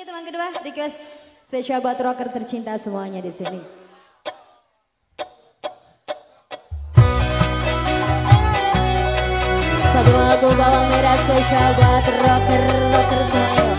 Oke teman kedua, request spesial buat rocker tercinta semuanya di sini. Satu lagu bawang merah spesial buat rocker rocker semuanya.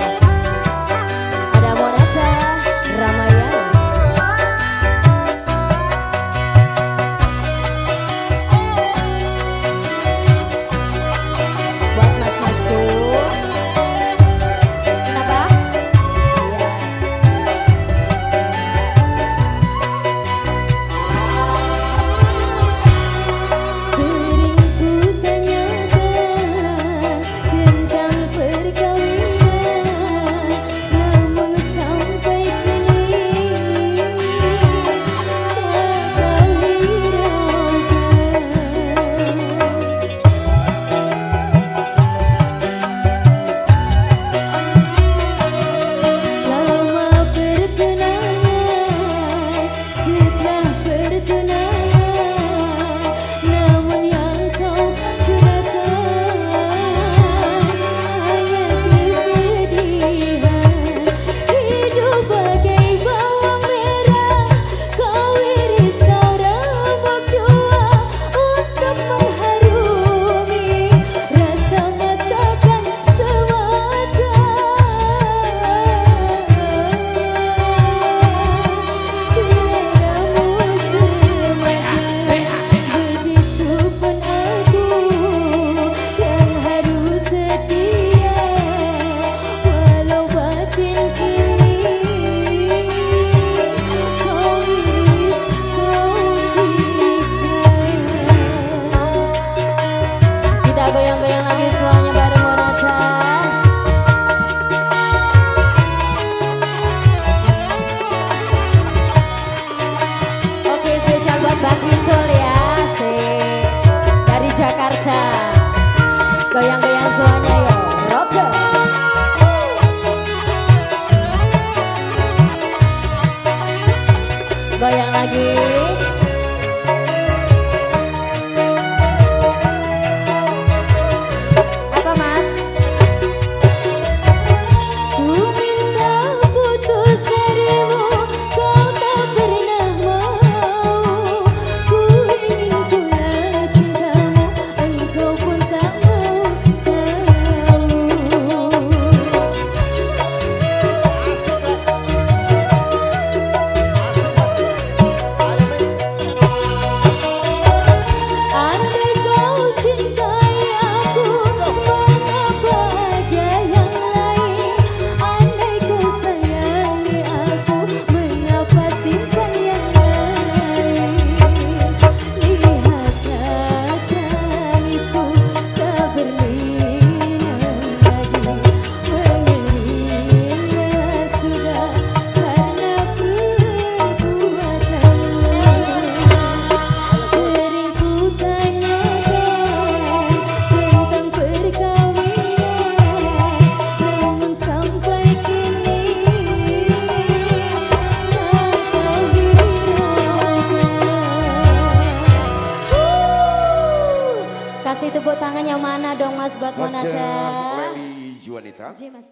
kasih tepuk tangan yang mana dong Mas buat Monasha. Wajah Leli Juanita. Mas